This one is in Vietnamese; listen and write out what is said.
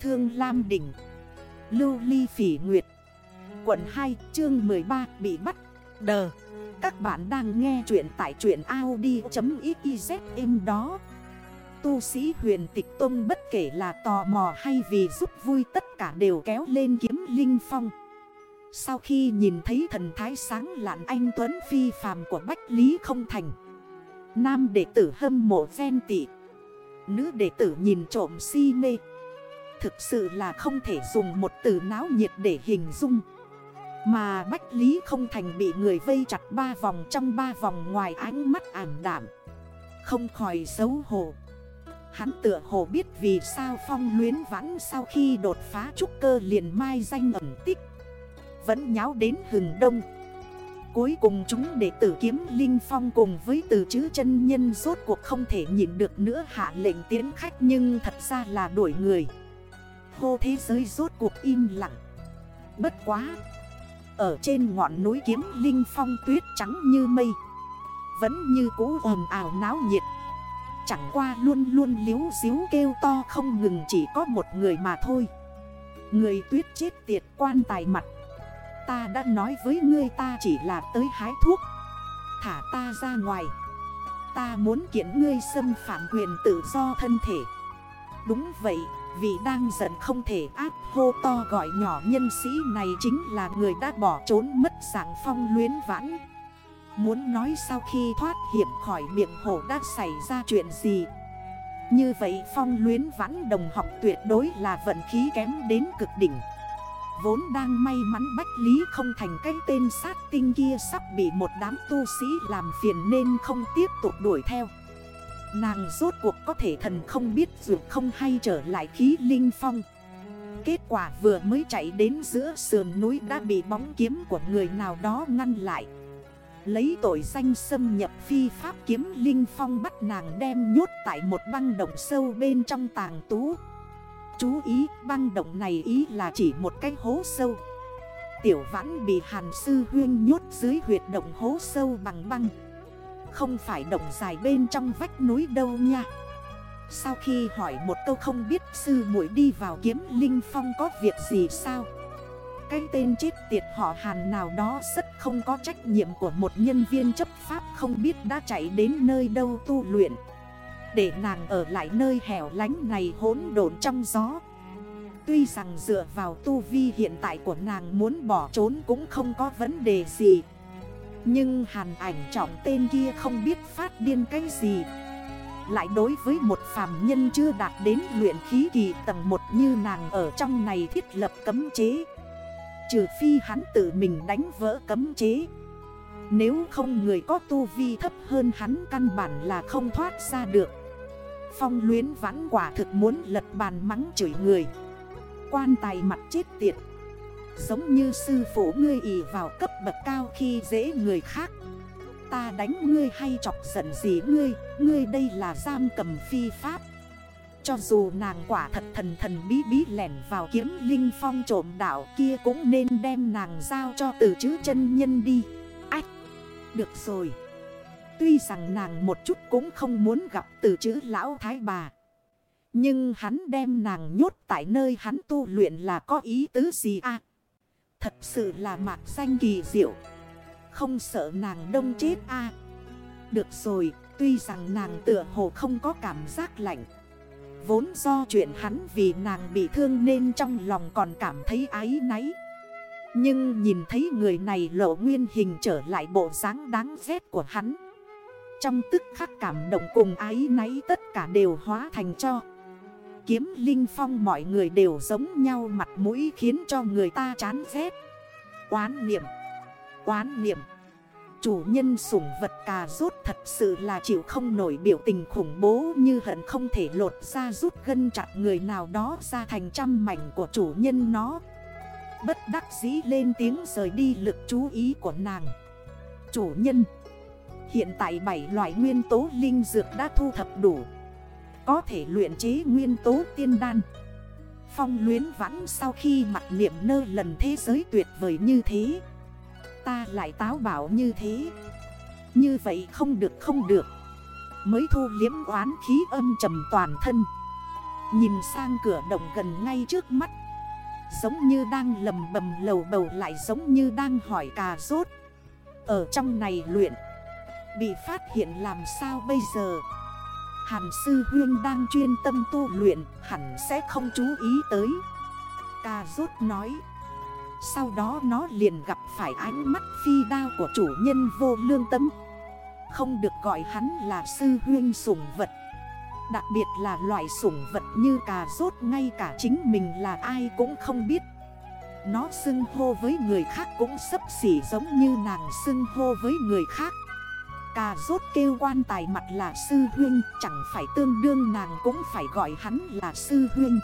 Thương Lam Đỉnh. Lưu Ly Phỉ Nguyệt. Quận 2 chương 13 bị bắt. Đờ. Các bạn đang nghe chuyện tại chuyện Audi.xyz êm đó. Tu sĩ huyền tịch tông bất kể là tò mò hay vì giúp vui tất cả đều kéo lên kiếm linh phong. Sau khi nhìn thấy thần thái sáng lạn anh Tuấn Phi phàm của Bách Lý không thành, Nam đệ tử hâm mộ ven tị. Nữ đệ tử nhìn trộm si mê. Thực sự là không thể dùng một từ náo nhiệt để hình dung. Mà Bách Lý không thành bị người vây chặt ba vòng trong ba vòng ngoài ánh mắt ảm đảm Không khỏi xấu hổ. Hắn tựa hồ biết vì sao phong luyến vãn sau khi đột phá trúc cơ liền mai danh ẩn tích. Vẫn nháo đến hừng đông. Cuối cùng chúng đệ tử kiếm Linh Phong cùng với từ chữ chân nhân rốt cuộc không thể nhìn được nữa hạ lệnh tiến khách nhưng thật ra là đuổi người. Hô thế giới rốt cuộc im lặng. Bất quá. Ở trên ngọn núi kiếm Linh Phong tuyết trắng như mây. Vẫn như cũ ồn ào náo nhiệt. Chẳng qua luôn luôn liếu xíu kêu to không ngừng chỉ có một người mà thôi. Người tuyết chết tiệt quan tài mặt Ta đã nói với ngươi ta chỉ là tới hái thuốc Thả ta ra ngoài Ta muốn kiện ngươi xâm phạm quyền tự do thân thể Đúng vậy, vì đang giận không thể áp hô to gọi nhỏ nhân sĩ này chính là người đã bỏ trốn mất dạng phong luyến vãn. Muốn nói sau khi thoát hiểm khỏi miệng hổ đã xảy ra chuyện gì? Như vậy phong luyến vãn đồng học tuyệt đối là vận khí kém đến cực đỉnh. Vốn đang may mắn Bách Lý không thành cái tên sát tinh kia sắp bị một đám tu sĩ làm phiền nên không tiếp tục đuổi theo. Nàng rốt cuộc có thể thần không biết dù không hay trở lại khí linh phong. Kết quả vừa mới chạy đến giữa sườn núi đã bị bóng kiếm của người nào đó ngăn lại. Lấy tội danh xâm nhập phi pháp kiếm linh phong bắt nàng đem nhốt tại một băng động sâu bên trong tàng tú. Chú ý, băng động này ý là chỉ một cái hố sâu. Tiểu vãn bị hàn sư huyên nhốt dưới huyệt động hố sâu bằng băng. Không phải động dài bên trong vách núi đâu nha. Sau khi hỏi một câu không biết, sư muội đi vào kiếm linh phong có việc gì sao? Cái tên chết tiệt họ hàn nào đó rất không có trách nhiệm của một nhân viên chấp pháp không biết đã chạy đến nơi đâu tu luyện. Để nàng ở lại nơi hẻo lánh này hỗn độn trong gió. Tuy rằng dựa vào tu vi hiện tại của nàng muốn bỏ trốn cũng không có vấn đề gì. Nhưng hàn ảnh trọng tên kia không biết phát điên cái gì. Lại đối với một phàm nhân chưa đạt đến luyện khí kỳ tầng 1 như nàng ở trong này thiết lập cấm chế. Trừ phi hắn tự mình đánh vỡ cấm chế. Nếu không người có tu vi thấp hơn hắn căn bản là không thoát ra được. Phong luyến vãn quả thực muốn lật bàn mắng chửi người. Quan tài mặt chết tiệt. Giống như sư phụ ngươi ỷ vào cấp bậc cao khi dễ người khác Ta đánh ngươi hay chọc giận gì ngươi Ngươi đây là giam cầm phi pháp Cho dù nàng quả thật thần thần bí bí lẻn vào kiếm linh phong trộm đảo kia Cũng nên đem nàng giao cho từ chữ chân nhân đi Ách, Được rồi Tuy rằng nàng một chút cũng không muốn gặp từ chữ lão thái bà. Nhưng hắn đem nàng nhốt tại nơi hắn tu luyện là có ý tứ gì à? Thật sự là mạc danh kỳ diệu. Không sợ nàng đông chết à? Được rồi, tuy rằng nàng tựa hồ không có cảm giác lạnh. Vốn do chuyện hắn vì nàng bị thương nên trong lòng còn cảm thấy ái náy. Nhưng nhìn thấy người này lộ nguyên hình trở lại bộ dáng đáng ghét của hắn. Trong tức khắc cảm động cùng ái náy tất cả đều hóa thành cho Kiếm linh phong mọi người đều giống nhau mặt mũi khiến cho người ta chán ghét Quán niệm Quán niệm Chủ nhân sủng vật cà rốt thật sự là chịu không nổi biểu tình khủng bố như hận không thể lột ra rút gân chặt người nào đó ra thành trăm mảnh của chủ nhân nó. Bất đắc dĩ lên tiếng rời đi lực chú ý của nàng. Chủ nhân. Hiện tại 7 loại nguyên tố linh dược đã thu thập đủ có thể luyện chế nguyên tố tiên đan. Phong luyến vãn sau khi mặt niệm nơ lần thế giới tuyệt vời như thế. Ta lại táo bảo như thế. Như vậy không được không được. Mới thu liếm oán khí âm trầm toàn thân. Nhìn sang cửa động gần ngay trước mắt. Giống như đang lầm bầm lầu bầu lại giống như đang hỏi cà rốt. Ở trong này luyện. Bị phát hiện làm sao bây giờ? Hàn sư huyên đang chuyên tâm tu luyện, Hẳn sẽ không chú ý tới. Cà rốt nói, Sau đó nó liền gặp phải ánh mắt phi đao của chủ nhân vô lương tâm. Không được gọi hắn là sư huyên sủng vật. Đặc biệt là loại sủng vật như cà rốt ngay cả chính mình là ai cũng không biết. Nó xưng hô với người khác cũng sấp xỉ giống như nàng xưng hô với người khác. Cà rốt kêu quan tài mặt là sư huyên, Chẳng phải tương đương, nàng cũng phải gọi hắn là sư huyên.